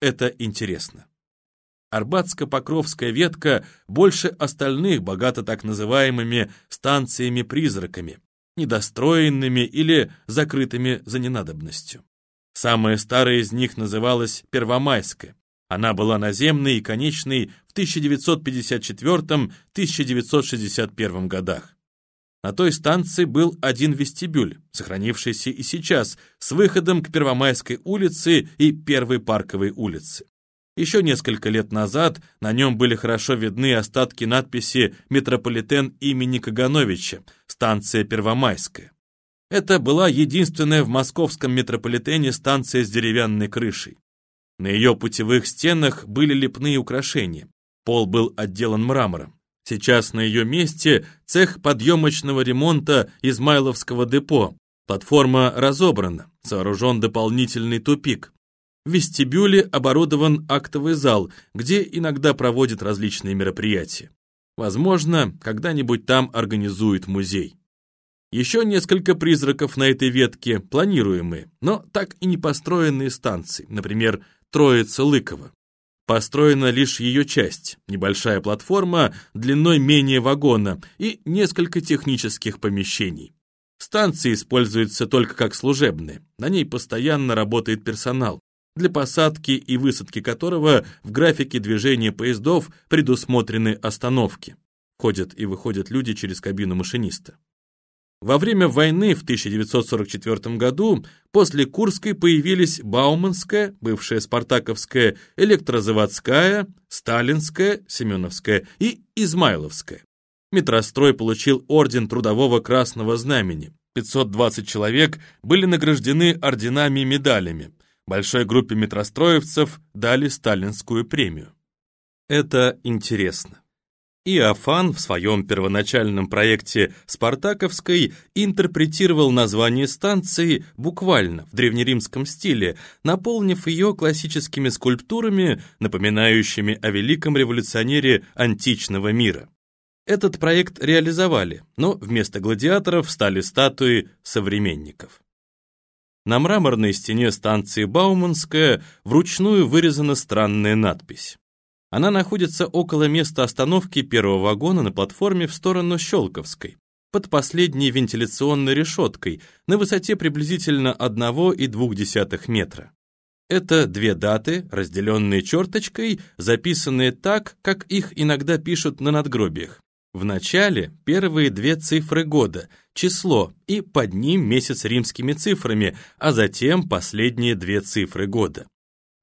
Это интересно. Арбатско-Покровская ветка больше остальных богата так называемыми станциями-призраками, недостроенными или закрытыми за ненадобностью. Самая старая из них называлась Первомайская. Она была наземной и конечной в 1954-1961 годах. На той станции был один вестибюль, сохранившийся и сейчас, с выходом к Первомайской улице и Первой Парковой улице. Еще несколько лет назад на нем были хорошо видны остатки надписи «Метрополитен имени Кагановича», станция Первомайская. Это была единственная в московском метрополитене станция с деревянной крышей. На ее путевых стенах были лепные украшения. Пол был отделан мрамором. Сейчас на ее месте цех подъемочного ремонта Измайловского депо. Платформа разобрана, сооружен дополнительный тупик. В вестибюле оборудован актовый зал, где иногда проводят различные мероприятия. Возможно, когда-нибудь там организуют музей. Еще несколько призраков на этой ветке, планируемые, но так и не построенные станции, например, Троица-Лыково. Построена лишь ее часть, небольшая платформа длиной менее вагона и несколько технических помещений. Станция используется только как служебная, на ней постоянно работает персонал, для посадки и высадки которого в графике движения поездов предусмотрены остановки. Ходят и выходят люди через кабину машиниста. Во время войны в 1944 году после Курской появились Бауманская, бывшая Спартаковская, Электрозаводская, Сталинская, Семеновская и Измайловская. Метрострой получил орден Трудового Красного Знамени. 520 человек были награждены орденами и медалями. Большой группе метростроевцев дали сталинскую премию. Это интересно. Иофан в своем первоначальном проекте «Спартаковской» интерпретировал название станции буквально в древнеримском стиле, наполнив ее классическими скульптурами, напоминающими о великом революционере античного мира. Этот проект реализовали, но вместо гладиаторов стали статуи современников. На мраморной стене станции Бауманская вручную вырезана странная надпись. Она находится около места остановки первого вагона на платформе в сторону Щелковской, под последней вентиляционной решеткой на высоте приблизительно 1,2 метра. Это две даты, разделенные черточкой, записанные так, как их иногда пишут на надгробиях. В начале первые две цифры года, число, и под ним месяц римскими цифрами, а затем последние две цифры года.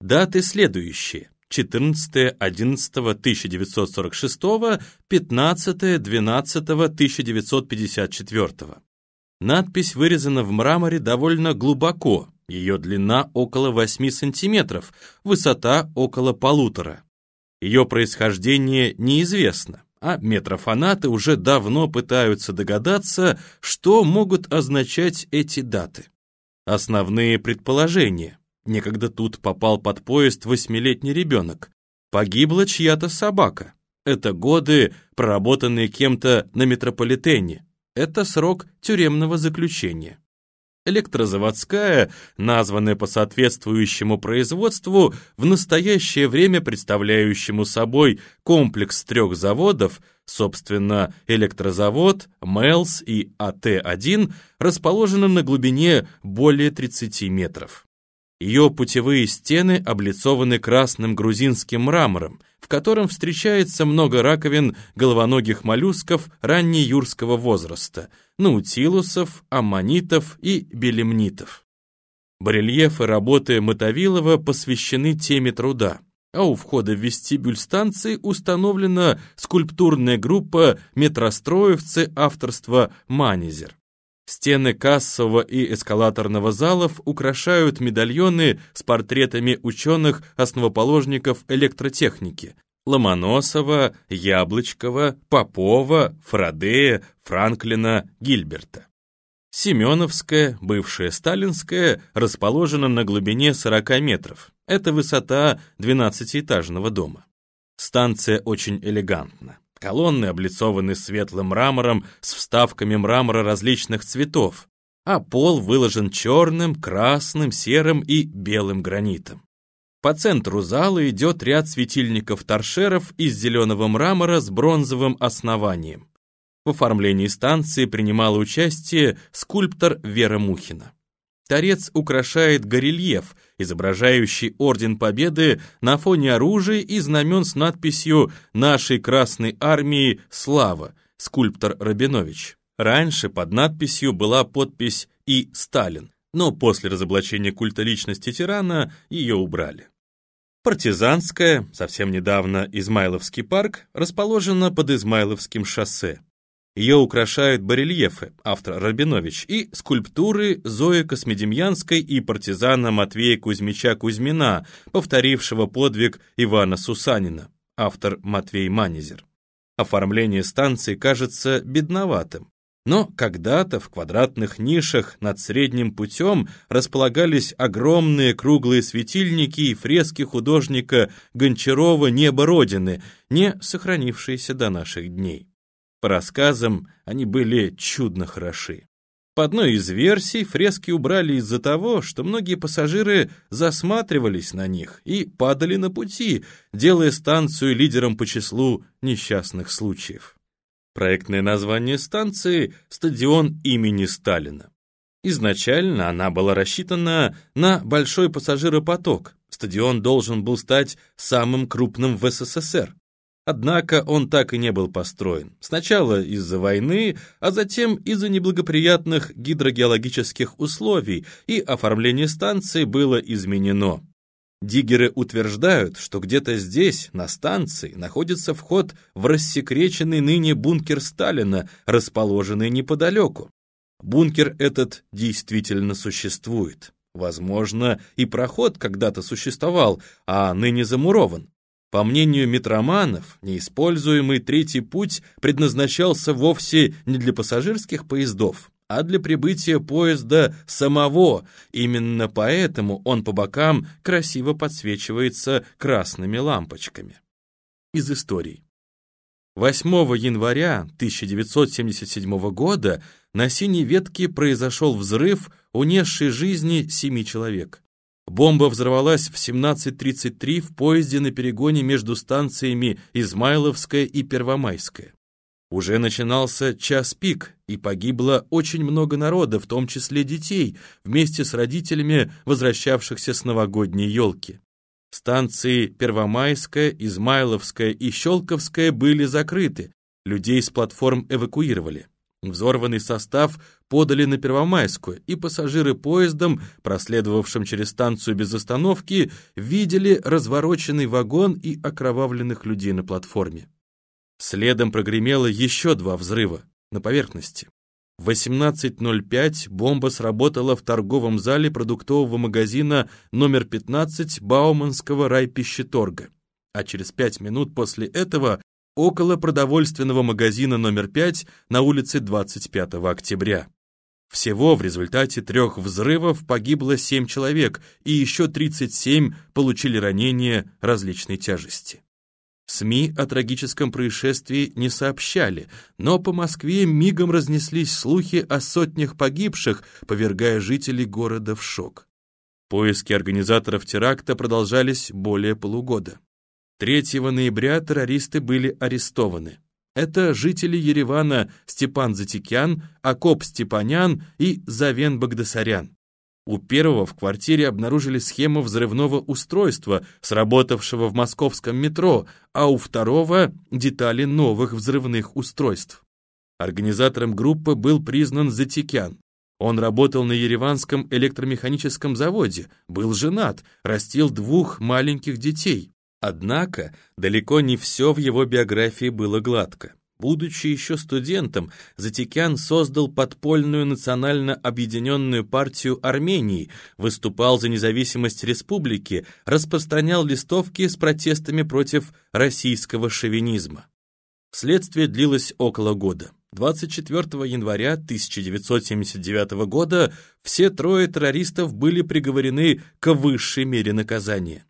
Даты следующие. 14.11.1946, 15.12.1954. Надпись вырезана в мраморе довольно глубоко, ее длина около 8 сантиметров, высота около полутора. Ее происхождение неизвестно, а метрофанаты уже давно пытаются догадаться, что могут означать эти даты. Основные предположения. Некогда тут попал под поезд восьмилетний ребенок. Погибла чья-то собака. Это годы, проработанные кем-то на метрополитене. Это срок тюремного заключения. Электрозаводская, названная по соответствующему производству, в настоящее время представляющему собой комплекс трех заводов, собственно, электрозавод, МЭЛС и АТ-1, расположена на глубине более 30 метров. Ее путевые стены облицованы красным грузинским мрамором, в котором встречается много раковин головоногих моллюсков раннеюрского возраста, наутилусов, аммонитов и белемнитов. Барельефы работы Мотовилова посвящены теме труда, а у входа в вестибюль станции установлена скульптурная группа метростроевцы авторства «Манезер». Стены кассового и эскалаторного залов украшают медальоны с портретами ученых-основоположников электротехники Ломоносова, Яблочкова, Попова, Фрадея, Франклина, Гильберта. Семеновская, бывшая Сталинская, расположена на глубине 40 метров. Это высота 12-этажного дома. Станция очень элегантна. Колонны облицованы светлым мрамором с вставками мрамора различных цветов, а пол выложен черным, красным, серым и белым гранитом. По центру зала идет ряд светильников-торшеров из зеленого мрамора с бронзовым основанием. В оформлении станции принимала участие скульптор Вера Мухина. Торец украшает горельеф, изображающий Орден Победы на фоне оружия и знамен с надписью «Нашей Красной Армии Слава», скульптор Рабинович. Раньше под надписью была подпись «И Сталин», но после разоблачения культа личности тирана ее убрали. Партизанская, совсем недавно Измайловский парк, расположена под Измайловским шоссе. Ее украшают барельефы, автор Рабинович, и скульптуры Зои Космедемьянской и партизана Матвея Кузьмича Кузьмина, повторившего подвиг Ивана Сусанина, автор Матвей Манезер. Оформление станции кажется бедноватым. Но когда-то в квадратных нишах над средним путем располагались огромные круглые светильники и фрески художника Гончарова «Небо Родины», не сохранившиеся до наших дней. По рассказам, они были чудно хороши. По одной из версий, фрески убрали из-за того, что многие пассажиры засматривались на них и падали на пути, делая станцию лидером по числу несчастных случаев. Проектное название станции – «Стадион имени Сталина». Изначально она была рассчитана на большой пассажиропоток. Стадион должен был стать самым крупным в СССР. Однако он так и не был построен. Сначала из-за войны, а затем из-за неблагоприятных гидрогеологических условий, и оформление станции было изменено. Диггеры утверждают, что где-то здесь, на станции, находится вход в рассекреченный ныне бункер Сталина, расположенный неподалеку. Бункер этот действительно существует. Возможно, и проход когда-то существовал, а ныне замурован. По мнению метроманов, неиспользуемый третий путь предназначался вовсе не для пассажирских поездов, а для прибытия поезда самого. Именно поэтому он по бокам красиво подсвечивается красными лампочками. Из историй. 8 января 1977 года на синей ветке произошел взрыв, унесший жизни семи человек. Бомба взорвалась в 17.33 в поезде на перегоне между станциями Измайловская и Первомайская. Уже начинался час пик, и погибло очень много народа, в том числе детей, вместе с родителями, возвращавшихся с новогодней елки. Станции Первомайская, Измайловская и Щелковская были закрыты, людей с платформ эвакуировали. Взорванный состав подали на Первомайскую, и пассажиры поездом, проследовавшим через станцию без остановки, видели развороченный вагон и окровавленных людей на платформе. Следом прогремело еще два взрыва на поверхности. В 18.05 бомба сработала в торговом зале продуктового магазина номер 15 Бауманского райпищеторга, а через пять минут после этого около продовольственного магазина номер 5 на улице 25 октября. Всего в результате трех взрывов погибло 7 человек, и еще 37 получили ранения различной тяжести. СМИ о трагическом происшествии не сообщали, но по Москве мигом разнеслись слухи о сотнях погибших, повергая жителей города в шок. Поиски организаторов теракта продолжались более полугода. 3 ноября террористы были арестованы. Это жители Еревана Степан Затикян, Акоп Степанян и Завен Багдасарян. У первого в квартире обнаружили схему взрывного устройства, сработавшего в московском метро, а у второго — детали новых взрывных устройств. Организатором группы был признан Затикян. Он работал на Ереванском электромеханическом заводе, был женат, растил двух маленьких детей. Однако далеко не все в его биографии было гладко. Будучи еще студентом, Затикян создал подпольную национально объединенную партию Армении, выступал за независимость республики, распространял листовки с протестами против российского шовинизма. Следствие длилось около года. 24 января 1979 года все трое террористов были приговорены к высшей мере наказания.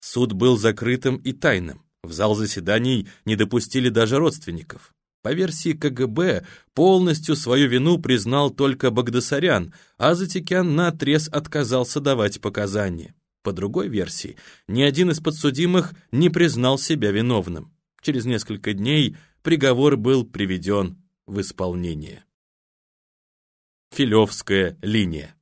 Суд был закрытым и тайным. В зал заседаний не допустили даже родственников. По версии КГБ, полностью свою вину признал только Багдасарян, а Затикян наотрез отказался давать показания. По другой версии, ни один из подсудимых не признал себя виновным. Через несколько дней приговор был приведен в исполнение. Филевская линия.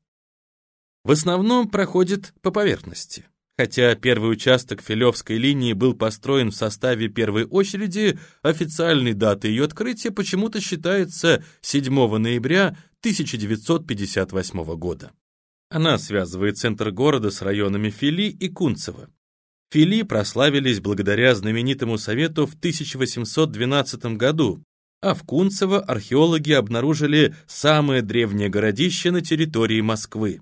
В основном проходит по поверхности. Хотя первый участок Филевской линии был построен в составе первой очереди, официальной датой ее открытия почему-то считается 7 ноября 1958 года. Она связывает центр города с районами Фили и Кунцево. Фили прославились благодаря знаменитому совету в 1812 году, а в Кунцево археологи обнаружили самое древнее городище на территории Москвы.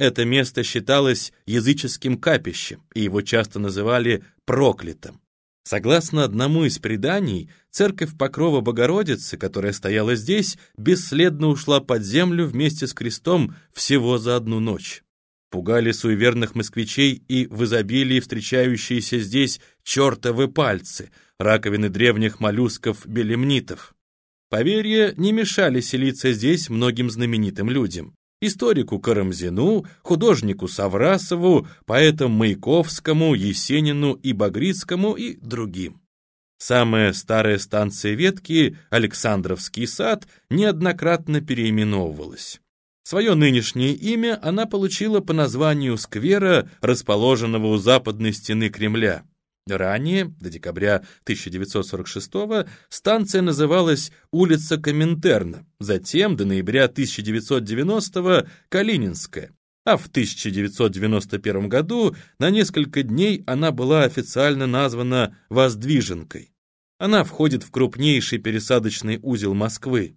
Это место считалось языческим капищем, и его часто называли проклятым. Согласно одному из преданий, церковь Покрова Богородицы, которая стояла здесь, бесследно ушла под землю вместе с крестом всего за одну ночь. Пугали суеверных москвичей и в изобилии встречающиеся здесь чертовы пальцы, раковины древних моллюсков-белемнитов. Поверья не мешали селиться здесь многим знаменитым людям историку Карамзину, художнику Саврасову, поэтам Маяковскому, Есенину и Багрицкому и другим. Самая старая станция ветки, Александровский сад, неоднократно переименовывалась. Свое нынешнее имя она получила по названию сквера, расположенного у западной стены Кремля. Ранее, до декабря 1946 станция называлась улица Коминтерна, затем до ноября 1990 Калининская, а в 1991 году на несколько дней она была официально названа Воздвиженкой. Она входит в крупнейший пересадочный узел Москвы.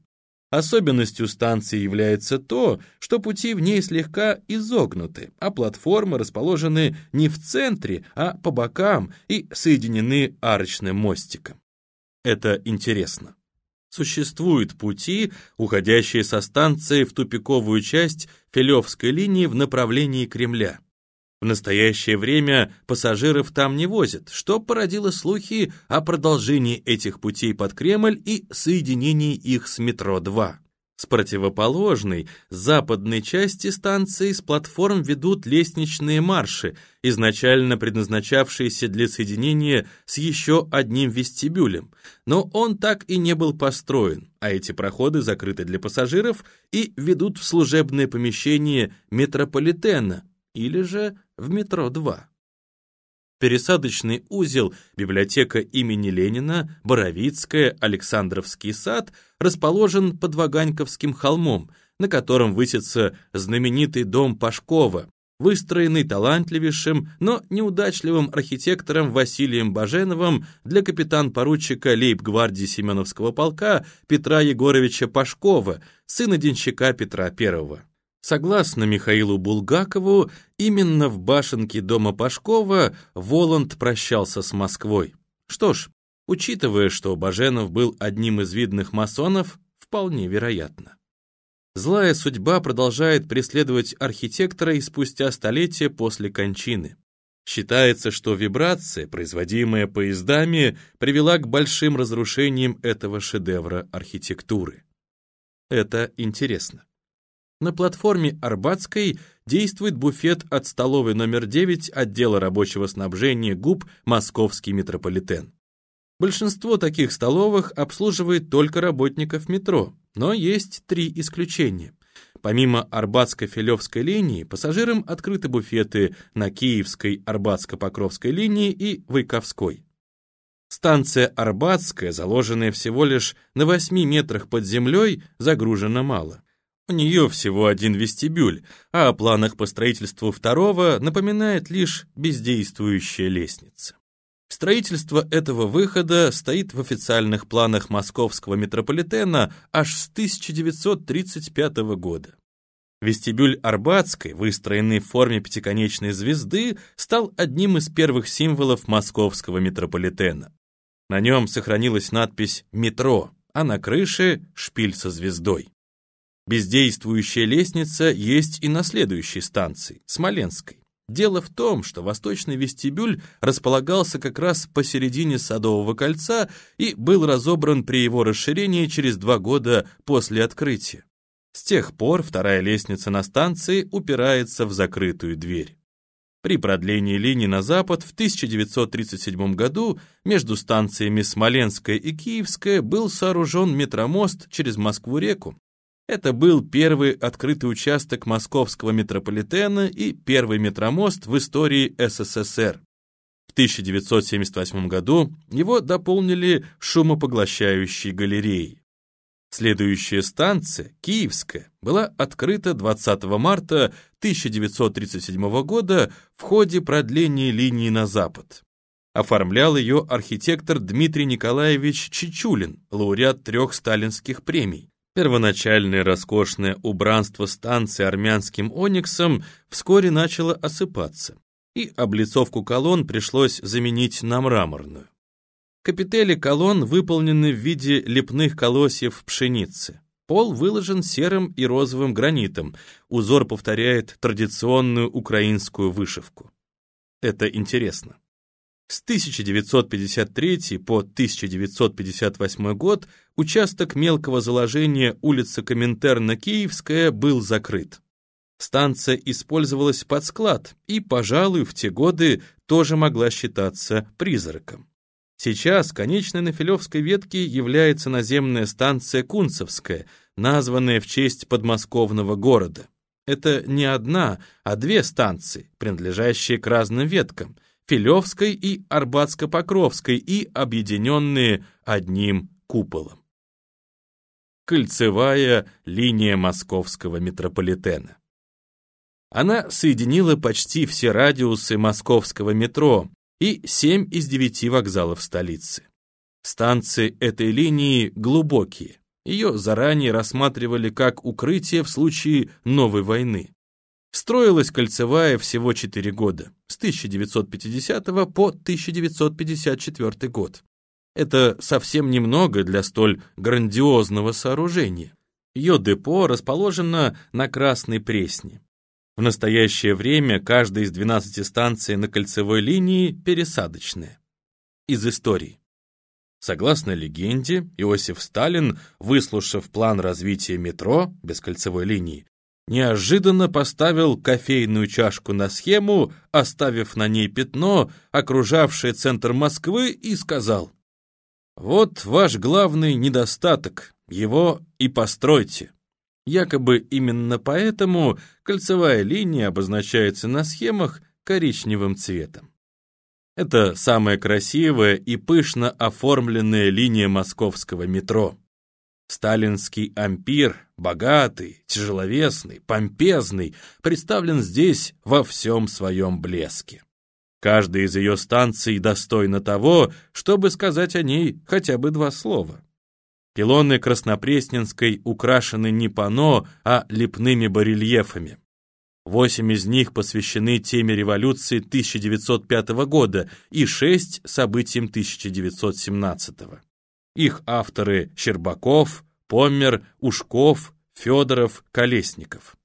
Особенностью станции является то, что пути в ней слегка изогнуты, а платформы расположены не в центре, а по бокам и соединены арочным мостиком. Это интересно. Существуют пути, уходящие со станции в тупиковую часть Филевской линии в направлении Кремля. В настоящее время пассажиров там не возят, что породило слухи о продолжении этих путей под Кремль и соединении их с метро-2. С противоположной, западной части станции с платформ ведут лестничные марши, изначально предназначавшиеся для соединения с еще одним вестибюлем, но он так и не был построен, а эти проходы закрыты для пассажиров и ведут в служебное помещение метрополитена, или же в метро 2. Пересадочный узел, библиотека имени Ленина, Боровицкая, Александровский сад расположен под Ваганьковским холмом, на котором высится знаменитый дом Пашкова, выстроенный талантливейшим, но неудачливым архитектором Василием Баженовым для капитан-поручика лейб-гвардии Семеновского полка Петра Егоровича Пашкова, сына денщика Петра I. Согласно Михаилу Булгакову, именно в башенке дома Пашкова Воланд прощался с Москвой. Что ж, учитывая, что Баженов был одним из видных масонов, вполне вероятно. Злая судьба продолжает преследовать архитектора и спустя столетия после кончины. Считается, что вибрация, производимая поездами, привела к большим разрушениям этого шедевра архитектуры. Это интересно. На платформе Арбатской действует буфет от столовой номер 9 отдела рабочего снабжения ГУП «Московский метрополитен». Большинство таких столовых обслуживает только работников метро, но есть три исключения. Помимо Арбатско-Филевской линии, пассажирам открыты буфеты на Киевской, Арбатско-Покровской линии и Войковской. Станция Арбатская, заложенная всего лишь на 8 метрах под землей, загружена мало. У нее всего один вестибюль, а о планах по строительству второго напоминает лишь бездействующая лестница. Строительство этого выхода стоит в официальных планах московского метрополитена аж с 1935 года. Вестибюль Арбатской, выстроенный в форме пятиконечной звезды, стал одним из первых символов московского метрополитена. На нем сохранилась надпись «Метро», а на крыше — шпиль со звездой. Бездействующая лестница есть и на следующей станции, Смоленской. Дело в том, что восточный вестибюль располагался как раз посередине Садового кольца и был разобран при его расширении через два года после открытия. С тех пор вторая лестница на станции упирается в закрытую дверь. При продлении линии на запад в 1937 году между станциями Смоленская и Киевская был сооружен метромост через Москву-реку. Это был первый открытый участок московского метрополитена и первый метромост в истории СССР. В 1978 году его дополнили шумопоглощающей галереей. Следующая станция, Киевская, была открыта 20 марта 1937 года в ходе продления линии на запад. Оформлял ее архитектор Дмитрий Николаевич Чичулин, лауреат трех сталинских премий. Первоначальное роскошное убранство станции армянским ониксом вскоре начало осыпаться, и облицовку колонн пришлось заменить на мраморную. Капители колонн выполнены в виде лепных колосьев пшеницы. Пол выложен серым и розовым гранитом, узор повторяет традиционную украинскую вышивку. Это интересно. С 1953 по 1958 год участок мелкого заложения улица Коминтерна-Киевская был закрыт. Станция использовалась под склад и, пожалуй, в те годы тоже могла считаться призраком. Сейчас конечной на Филевской ветке является наземная станция Кунцевская, названная в честь подмосковного города. Это не одна, а две станции, принадлежащие к разным веткам – Филевской и Арбатско-Покровской и объединенные одним куполом. Кольцевая линия московского метрополитена. Она соединила почти все радиусы московского метро, и 7 из 9 вокзалов столицы. Станции этой линии глубокие. Ее заранее рассматривали как укрытие в случае новой войны. Строилась кольцевая всего 4 года, с 1950 по 1954 год. Это совсем немного для столь грандиозного сооружения. Ее депо расположено на Красной Пресне. В настоящее время каждая из 12 станций на кольцевой линии пересадочная. Из истории. Согласно легенде, Иосиф Сталин, выслушав план развития метро без кольцевой линии, неожиданно поставил кофейную чашку на схему, оставив на ней пятно, окружавшее центр Москвы, и сказал, «Вот ваш главный недостаток, его и постройте». Якобы именно поэтому кольцевая линия обозначается на схемах коричневым цветом. Это самая красивая и пышно оформленная линия московского метро. Сталинский ампир, богатый, тяжеловесный, помпезный, представлен здесь во всем своем блеске. Каждая из ее станций достойна того, чтобы сказать о ней хотя бы два слова. Пилоны Краснопресненской украшены не пано, а лепными барельефами. Восемь из них посвящены теме революции 1905 года и шесть событиям 1917. Их авторы Щербаков, Поммер, Ушков, Федоров, Колесников.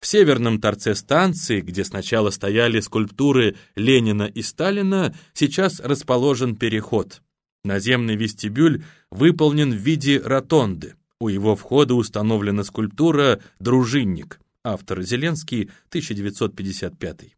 В северном торце станции, где сначала стояли скульптуры Ленина и Сталина, сейчас расположен переход. Наземный вестибюль выполнен в виде ротонды. У его входа установлена скульптура «Дружинник», автор Зеленский, 1955.